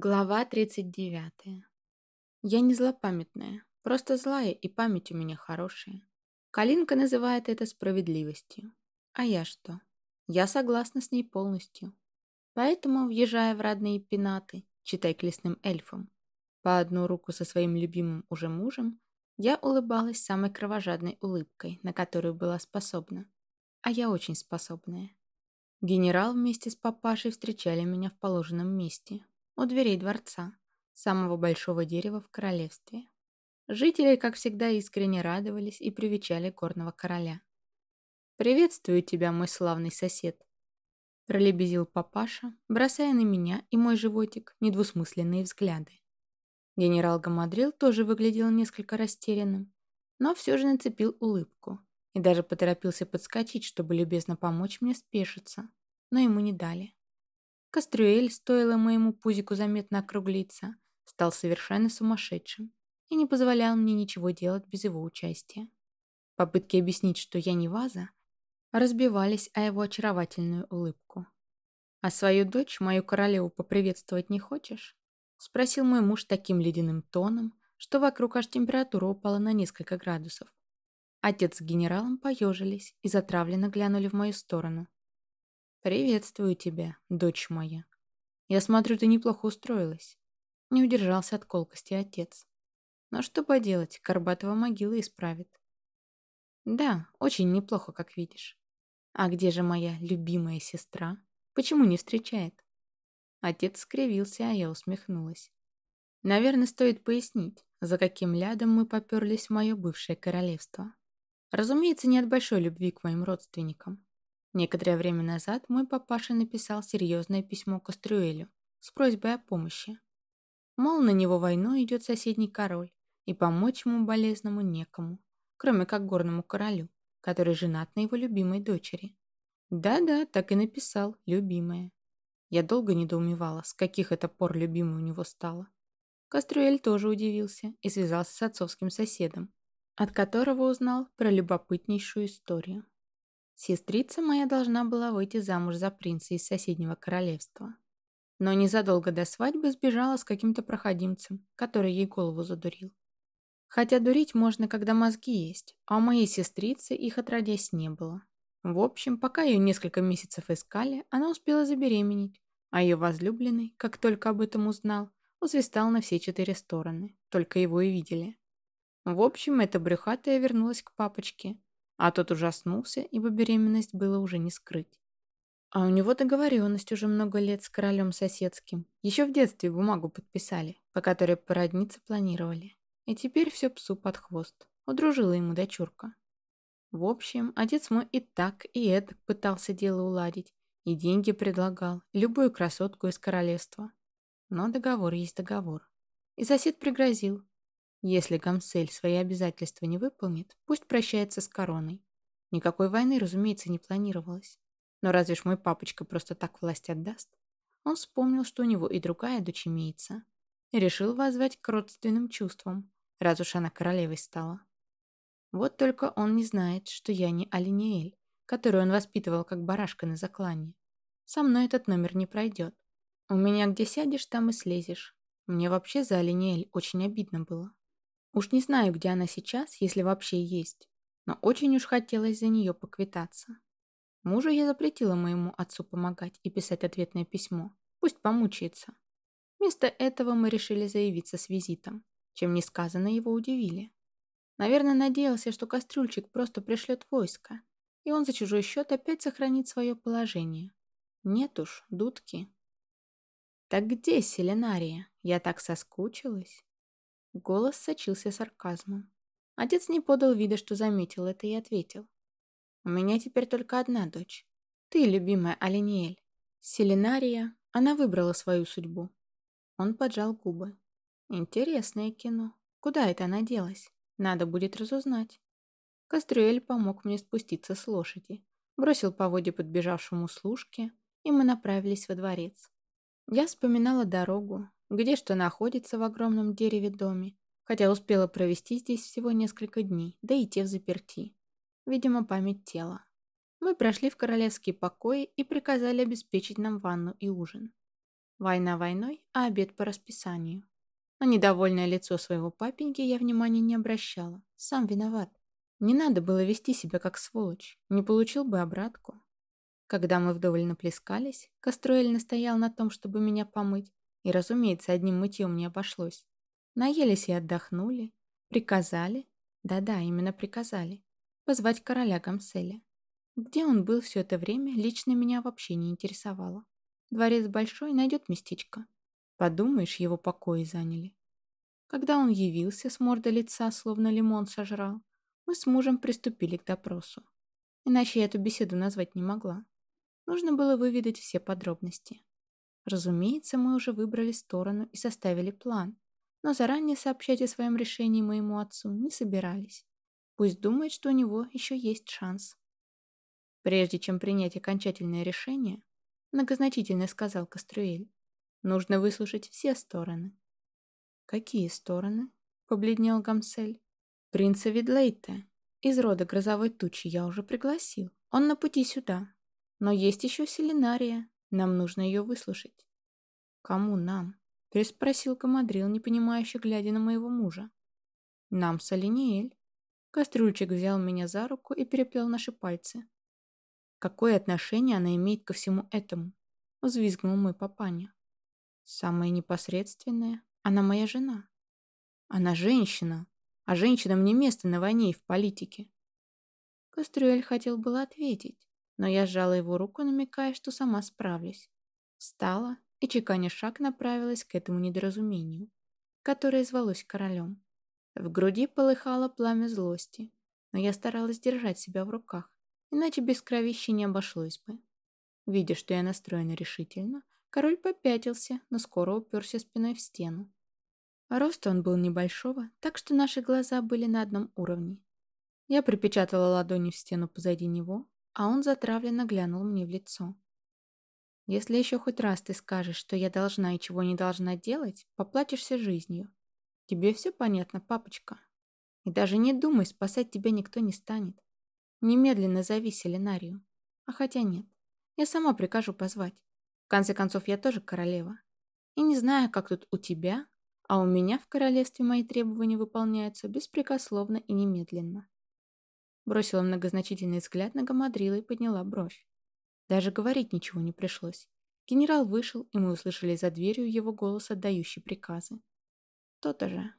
Глава 39. Я не злопамятная, просто злая, и память у меня хорошая. Калинка называет это справедливостью. А я что? Я согласна с ней полностью. Поэтому, въезжая в родные пенаты, читай к лесным эльфам, по одну руку со своим любимым уже мужем, я улыбалась самой кровожадной улыбкой, на которую была способна. А я очень способная. Генерал вместе с папашей встречали меня в положенном месте, у дверей дворца, самого большого дерева в королевстве. Жители, как всегда, искренне радовались и привечали горного короля. «Приветствую тебя, мой славный сосед», — пролебезил папаша, бросая на меня и мой животик недвусмысленные взгляды. Генерал Гамадрил тоже выглядел несколько растерянным, но все же нацепил улыбку и даже поторопился подскочить, чтобы любезно помочь мне спешиться, но ему не дали. Кастрюэль, стоило моему пузику заметно округлиться, стал совершенно сумасшедшим и не позволял мне ничего делать без его участия. Попытки объяснить, что я не ваза, разбивались о его очаровательную улыбку. «А свою дочь, мою королеву, поприветствовать не хочешь?» — спросил мой муж таким ледяным тоном, что вокруг аж температура упала на несколько градусов. Отец с генералом поежились и затравленно глянули в мою сторону. «Приветствую тебя, дочь моя. Я смотрю, ты неплохо устроилась». Не удержался от колкости отец. Но что поделать, Карбатова могила исправит. Да, очень неплохо, как видишь. А где же моя любимая сестра? Почему не встречает? Отец скривился, а я усмехнулась. Наверное, стоит пояснить, за каким лядом мы поперлись в мое бывшее королевство. Разумеется, не от большой любви к моим родственникам. Некоторое время назад мой папаша написал серьезное письмо Кастрюэлю с просьбой о помощи. Мол, на него войну идет соседний король, и помочь ему болезному некому, кроме как горному королю, который женат на его любимой дочери. Да-да, так и написал, любимая. Я долго недоумевала, с каких это пор любимой у него стало. Кастрюэль тоже удивился и связался с отцовским соседом, от которого узнал про любопытнейшую историю. Сестрица моя должна была выйти замуж за принца из соседнего королевства. Но незадолго до свадьбы сбежала с каким-то проходимцем, который ей голову задурил. Хотя дурить можно, когда мозги есть, а у моей сестрицы их отродясь не было. В общем, пока ее несколько месяцев искали, она успела забеременеть, а ее возлюбленный, как только об этом узнал, усвистал на все четыре стороны, только его и видели. В общем, эта брюхатая вернулась к папочке, а тот ужаснулся, ибо беременность было уже не скрыть. А у него договоренность уже много лет с королем соседским. Еще в детстве бумагу подписали, по которой породниться планировали. И теперь все псу под хвост. Удружила ему дочурка. В общем, отец мой и так, и это пытался дело уладить. И деньги предлагал, любую красотку из королевства. Но договор есть договор. И сосед пригрозил, если Гамсель свои обязательства не выполнит, пусть прощается с короной. Никакой войны, разумеется, не планировалось. Но разве ж мой папочка просто так власть отдаст? Он вспомнил, что у него и другая дочь имеется. И решил воззвать к родственным чувствам, раз уж она королевой стала. Вот только он не знает, что я не Алиниэль, которую он воспитывал как барашка на заклане. Со мной этот номер не пройдет. У меня где сядешь, там и слезешь. Мне вообще за Алиниэль очень обидно было. Уж не знаю, где она сейчас, если вообще есть, но очень уж хотелось за нее поквитаться. Мужу я запретила моему отцу помогать и писать ответное письмо. Пусть помучается. Вместо этого мы решили заявиться с визитом, чем несказанно его удивили. Наверное, надеялся, что кастрюльчик просто пришлет войско, и он за чужой счет опять сохранит свое положение. Нет уж, дудки. Так где Селенария? Я так соскучилась. Голос сочился сарказмом. Отец не подал вида, что заметил это, и ответил. «У меня теперь только одна дочь. Ты, любимая Алиниэль. Селенария, она выбрала свою судьбу». Он поджал губы. «Интересное кино. Куда это она делась? Надо будет разузнать». Кастрюэль помог мне спуститься с лошади, бросил по воде подбежавшему служке, и мы направились во дворец. Я вспоминала дорогу, где что находится в огромном дереве доме, хотя успела провести здесь всего несколько дней, да и те в заперти. Видимо, память тела. Мы прошли в королевские покои и приказали обеспечить нам ванну и ужин. Война войной, а обед по расписанию. На недовольное лицо своего папеньки я внимания не обращала. Сам виноват. Не надо было вести себя как сволочь. Не получил бы обратку. Когда мы вдоволь наплескались, Каструэль настоял на том, чтобы меня помыть. И, разумеется, одним мытьем не обошлось. Наелись и отдохнули. Приказали. Да-да, именно приказали. Позвать короля Гамселя. Где он был все это время, лично меня вообще не интересовало. Дворец большой, найдет местечко. Подумаешь, его покои заняли. Когда он явился, с морда лица, словно лимон сожрал, мы с мужем приступили к допросу. Иначе я эту беседу назвать не могла. Нужно было выведать все подробности. Разумеется, мы уже выбрали сторону и составили план, но заранее сообщать о своем решении моему отцу не собирались. Пусть думает, что у него еще есть шанс. Прежде чем принять окончательное решение, многозначительно сказал Каструэль, нужно выслушать все стороны. Какие стороны? Побледнел Гамсель. Принца Видлейта. Из рода грозовой тучи я уже пригласил. Он на пути сюда. Но есть еще Селенария. Нам нужно ее выслушать. Кому нам? Переспросил Камадрил, непонимающе глядя на моего мужа. Нам Салиниэль. Кастрюльчик взял меня за руку и переплел наши пальцы. Какое отношение она имеет ко всему этому? Взвизгнул мой папаня. Самое непосредственное. Она моя жена. Она женщина. А женщинам не место на войне и в политике. Кастрюэль хотел было ответить, но я сжала его руку, намекая, что сама справлюсь. Встала и, чеканя шаг, направилась к этому недоразумению, которое звалось королем. В груди полыхало пламя злости, но я старалась держать себя в руках, иначе без кровищи не обошлось бы. Видя, что я настроена решительно, король попятился, но скоро уперся спиной в стену. Рост он был небольшого, так что наши глаза были на одном уровне. Я припечатала ладони в стену позади него, а он затравленно глянул мне в лицо. «Если еще хоть раз ты скажешь, что я должна и чего не должна делать, поплатишься жизнью. Тебе все понятно, папочка? И даже не думай, спасать тебя никто не станет. Немедленно зови Селенарию. А хотя нет, я сама прикажу позвать. В конце концов, я тоже королева. И не знаю, как тут у тебя, а у меня в королевстве мои требования выполняются беспрекословно и немедленно. Бросила многозначительный взгляд на Гамадрила и подняла бровь. Даже говорить ничего не пришлось. Генерал вышел, и мы услышали за дверью его голос, отдающий приказы. То-то же.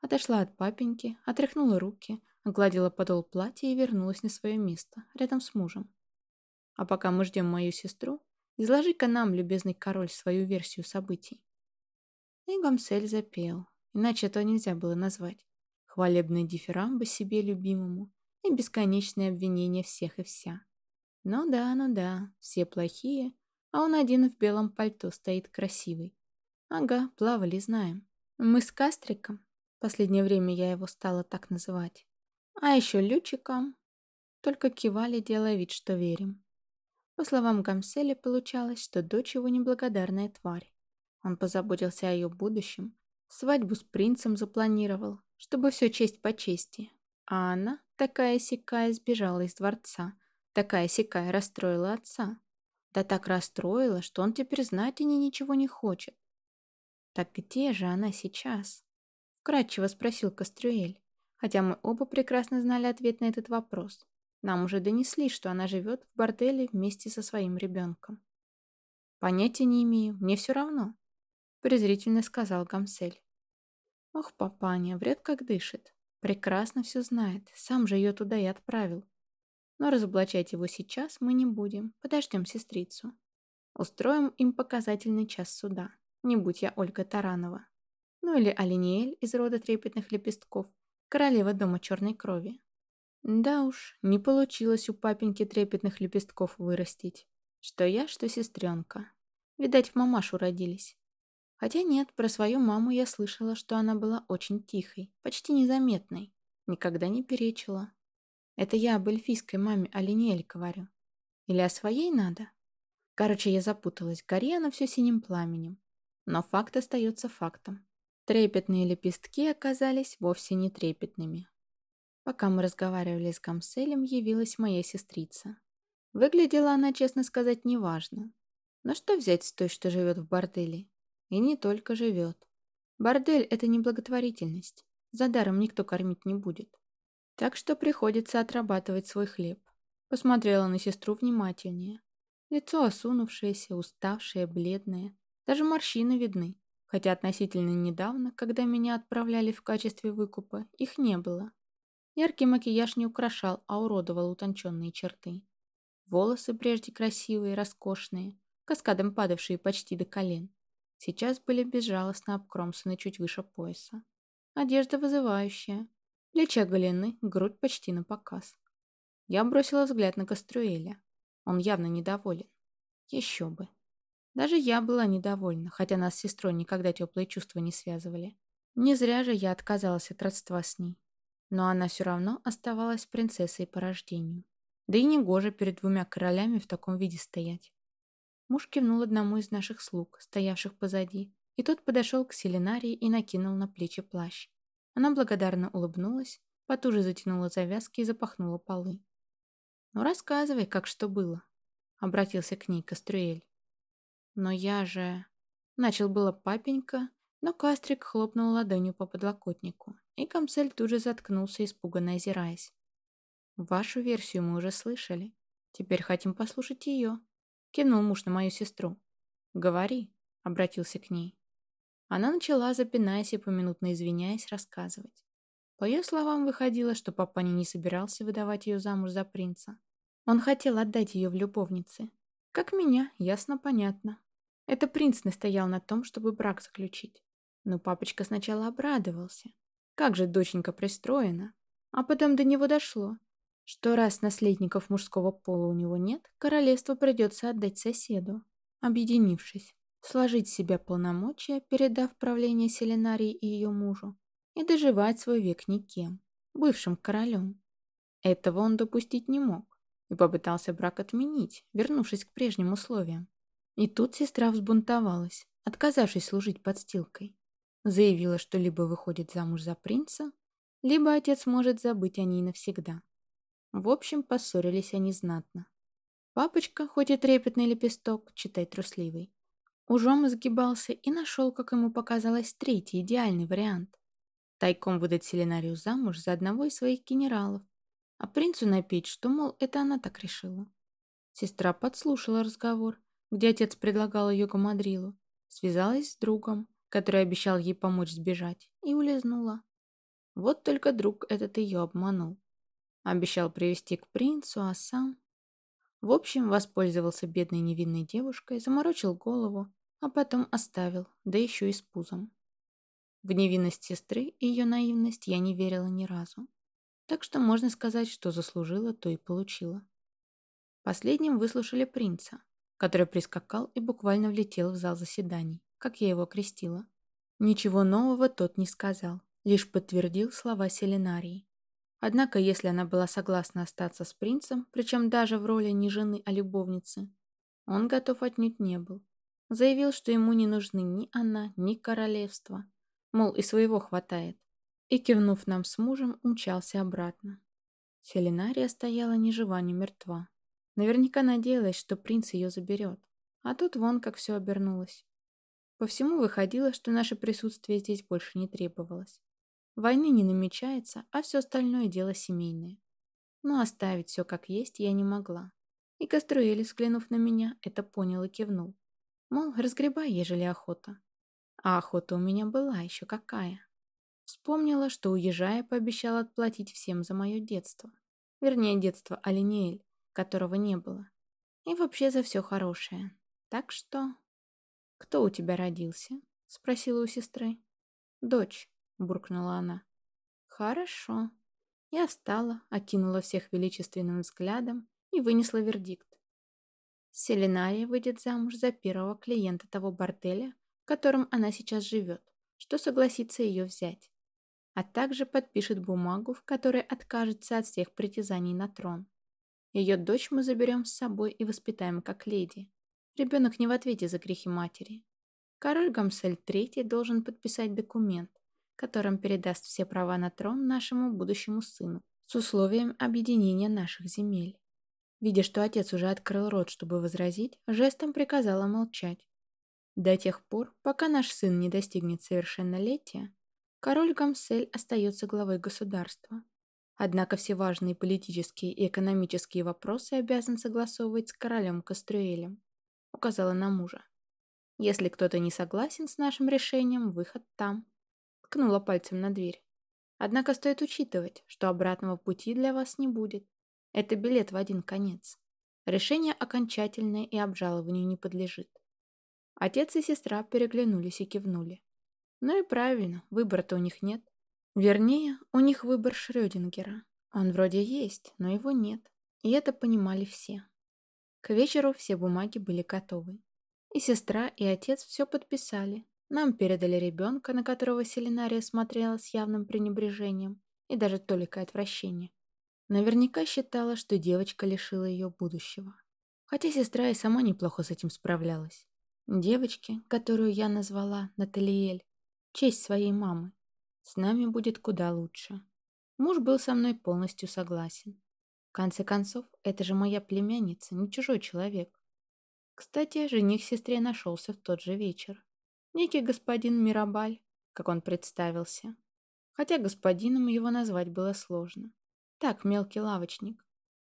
Отошла от папеньки, отряхнула руки, Огладила подол платья и вернулась на свое место, рядом с мужем. А пока мы ждем мою сестру, изложи-ка нам, любезный король, свою версию событий. И Гамсель запел, иначе это нельзя было назвать. Хвалебные дифирамбы себе любимому и бесконечные обвинения всех и вся. Ну да, ну да, все плохие, а он один в белом пальто стоит красивый. Ага, плавали, знаем. Мы с Кастриком, последнее время я его стала так называть, а еще Лючиком только кивали, делая вид, что верим. По словам Гамселя, получалось, что дочь его неблагодарная тварь. Он позаботился о ее будущем, свадьбу с принцем запланировал, чтобы все честь по чести. А она, такая сякая, сбежала из дворца, такая сякая расстроила отца. Да так расстроила, что он теперь знать о ней ничего не хочет. «Так где же она сейчас?» — вкратчиво спросил Кастрюэль хотя мы оба прекрасно знали ответ на этот вопрос. Нам уже донесли, что она живет в борделе вместе со своим ребенком. «Понятия не имею, мне все равно», — презрительно сказал Гамсель. «Ох, папаня, вред как дышит. Прекрасно все знает, сам же ее туда и отправил. Но разоблачать его сейчас мы не будем, подождем сестрицу. Устроим им показательный час суда, не будь я Ольга Таранова. Ну или Алиниэль из рода трепетных лепестков, королева дома черной крови. Да уж, не получилось у папеньки трепетных лепестков вырастить. Что я, что сестренка. Видать, в мамашу родились. Хотя нет, про свою маму я слышала, что она была очень тихой, почти незаметной, никогда не перечила. Это я об эльфийской маме Алинель говорю. Или о своей надо? Короче, я запуталась, гори она все синим пламенем. Но факт остается фактом. Трепетные лепестки оказались вовсе не трепетными. Пока мы разговаривали с Гамселем, явилась моя сестрица. Выглядела она, честно сказать, неважно. Но что взять с той, что живет в борделе? И не только живет. Бордель – это не благотворительность. За даром никто кормить не будет. Так что приходится отрабатывать свой хлеб. Посмотрела на сестру внимательнее. Лицо осунувшееся, уставшее, бледное. Даже морщины видны. Хотя относительно недавно, когда меня отправляли в качестве выкупа, их не было. Яркий макияж не украшал, а уродовал утонченные черты. Волосы, прежде красивые, роскошные, каскадом падавшие почти до колен, сейчас были безжалостно обкромсаны чуть выше пояса. Одежда вызывающая, плечи оголены, грудь почти на показ. Я бросила взгляд на Каструэля. Он явно недоволен. Еще бы. Даже я была недовольна, хотя нас с сестрой никогда теплые чувства не связывали. Не зря же я отказалась от родства с ней но она все равно оставалась принцессой по рождению. Да и негоже перед двумя королями в таком виде стоять. Муж кивнул одному из наших слуг, стоявших позади, и тот подошел к Селенарии и накинул на плечи плащ. Она благодарно улыбнулась, потуже затянула завязки и запахнула полы. «Ну, рассказывай, как что было», — обратился к ней Каструэль. «Но я же...» — начал было папенька, но Кастрик хлопнул ладонью по подлокотнику, и Камсель тут же заткнулся, испуганно озираясь. «Вашу версию мы уже слышали. Теперь хотим послушать ее», — кинул муж на мою сестру. «Говори», — обратился к ней. Она начала, запинаясь и поминутно извиняясь, рассказывать. По ее словам, выходило, что папаня не собирался выдавать ее замуж за принца. Он хотел отдать ее в любовницы. Как меня, ясно-понятно. Это принц настоял на том, чтобы брак заключить. Но папочка сначала обрадовался. Как же доченька пристроена. А потом до него дошло, что раз наследников мужского пола у него нет, королевство придется отдать соседу. Объединившись, сложить себя полномочия, передав правление Селенарии и ее мужу, и доживать свой век никем, бывшим королем. Этого он допустить не мог и попытался брак отменить, вернувшись к прежним условиям. И тут сестра взбунтовалась, отказавшись служить подстилкой. Заявила, что либо выходит замуж за принца, либо отец может забыть о ней навсегда. В общем, поссорились они знатно. Папочка, хоть и трепетный лепесток, читай трусливый, ужом изгибался и нашел, как ему показалось, третий идеальный вариант. Тайком выдать Селенарию замуж за одного из своих генералов, а принцу напеть, что, мол, это она так решила. Сестра подслушала разговор, где отец предлагал ее гамадрилу, связалась с другом, который обещал ей помочь сбежать, и улизнула. Вот только друг этот ее обманул. Обещал привести к принцу, а сам... В общем, воспользовался бедной невинной девушкой, заморочил голову, а потом оставил, да еще и с пузом. В невинность сестры и ее наивность я не верила ни разу. Так что можно сказать, что заслужила, то и получила. Последним выслушали принца, который прискакал и буквально влетел в зал заседаний как я его крестила. Ничего нового тот не сказал, лишь подтвердил слова Селенарии. Однако, если она была согласна остаться с принцем, причем даже в роли не жены, а любовницы, он готов отнюдь не был. Заявил, что ему не нужны ни она, ни королевство. Мол, и своего хватает. И, кивнув нам с мужем, умчался обратно. Селенария стояла ни жива, ни мертва. Наверняка надеялась, что принц ее заберет. А тут вон как все обернулось. По всему выходило, что наше присутствие здесь больше не требовалось. Войны не намечается, а все остальное дело семейное. Но оставить все как есть я не могла. И Каструэль, взглянув на меня, это понял и кивнул. Мол, разгребай, ежели охота. А охота у меня была еще какая. Вспомнила, что, уезжая, пообещала отплатить всем за мое детство. Вернее, детство Алиниэль, которого не было. И вообще за все хорошее. Так что... «Кто у тебя родился?» — спросила у сестры. «Дочь», — буркнула она. «Хорошо». Я встала, окинула всех величественным взглядом и вынесла вердикт. Селенария выйдет замуж за первого клиента того борделя, в котором она сейчас живет, что согласится ее взять, а также подпишет бумагу, в которой откажется от всех притязаний на трон. Ее дочь мы заберем с собой и воспитаем как леди, Ребенок не в ответе за грехи матери. Король Гамсель III должен подписать документ, которым передаст все права на трон нашему будущему сыну с условием объединения наших земель. Видя, что отец уже открыл рот, чтобы возразить, жестом приказала молчать. До тех пор, пока наш сын не достигнет совершеннолетия, король Гамсель остается главой государства. Однако все важные политические и экономические вопросы обязан согласовывать с королем Кастрюэлем, указала на мужа. Если кто-то не согласен с нашим решением, выход там. Ткнула пальцем на дверь. Однако стоит учитывать, что обратного пути для вас не будет. Это билет в один конец. Решение окончательное и обжалованию не подлежит. Отец и сестра переглянулись и кивнули. Ну и правильно, выбора-то у них нет. Вернее, у них выбор Шрёдингера. Он вроде есть, но его нет. И это понимали все. К вечеру все бумаги были готовы. И сестра, и отец все подписали. Нам передали ребенка, на которого Селинария смотрела с явным пренебрежением и даже толикой отвращения. Наверняка считала, что девочка лишила ее будущего. Хотя сестра и сама неплохо с этим справлялась. Девочке, которую я назвала Наталиэль, честь своей мамы, с нами будет куда лучше. Муж был со мной полностью согласен. В конце концов, это же моя племянница, не чужой человек. Кстати, жених сестре нашелся в тот же вечер. Некий господин Мирабаль, как он представился. Хотя господином его назвать было сложно. Так, мелкий лавочник.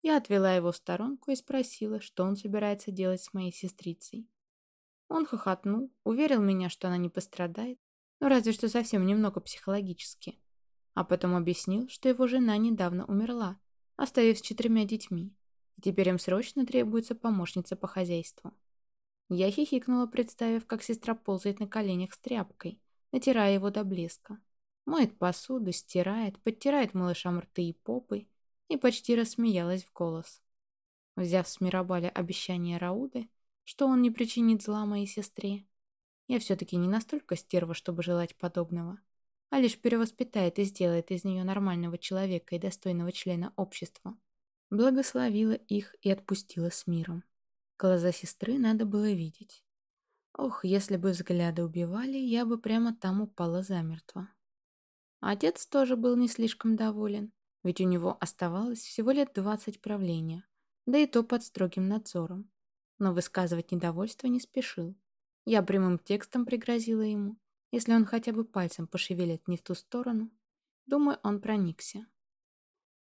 Я отвела его в сторонку и спросила, что он собирается делать с моей сестрицей. Он хохотнул, уверил меня, что она не пострадает, ну разве что совсем немного психологически. А потом объяснил, что его жена недавно умерла, оставив с четырьмя детьми, и теперь им срочно требуется помощница по хозяйству. Я хихикнула, представив, как сестра ползает на коленях с тряпкой, натирая его до блеска. Моет посуду, стирает, подтирает малышам рты и попы и почти рассмеялась в голос. Взяв с Мирабаля обещание Рауды, что он не причинит зла моей сестре, я все-таки не настолько стерва, чтобы желать подобного, а лишь перевоспитает и сделает из нее нормального человека и достойного члена общества. Благословила их и отпустила с миром. Глаза сестры надо было видеть. Ох, если бы взгляды убивали, я бы прямо там упала замертво. Отец тоже был не слишком доволен, ведь у него оставалось всего лет двадцать правления, да и то под строгим надзором. Но высказывать недовольство не спешил. Я прямым текстом пригрозила ему, если он хотя бы пальцем пошевелит не в ту сторону. Думаю, он проникся.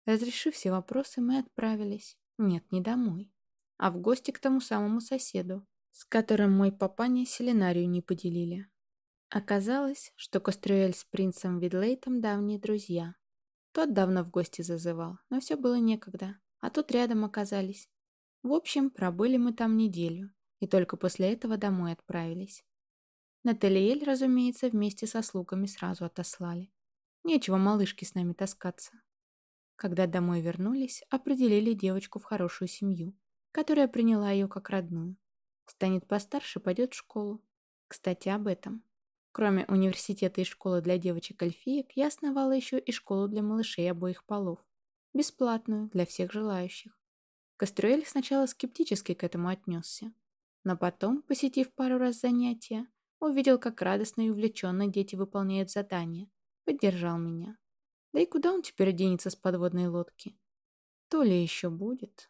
Разрешив все вопросы, мы отправились, нет, не домой, а в гости к тому самому соседу, с которым мой папаня селенарию не поделили. Оказалось, что Кострюэль с принцем Видлейтом давние друзья. Тот давно в гости зазывал, но все было некогда, а тут рядом оказались. В общем, пробыли мы там неделю, и только после этого домой отправились. Наталиэль, разумеется, вместе со слугами сразу отослали. Нечего малышке с нами таскаться. Когда домой вернулись, определили девочку в хорошую семью, которая приняла ее как родную. Станет постарше, пойдет в школу. Кстати, об этом. Кроме университета и школы для девочек-эльфиек, я основала еще и школу для малышей обоих полов. Бесплатную, для всех желающих. Кастрюэль сначала скептически к этому отнесся. Но потом, посетив пару раз занятия, увидел, как радостно и увлеченно дети выполняют задания. Поддержал меня. Да и куда он теперь денется с подводной лодки? То ли еще будет.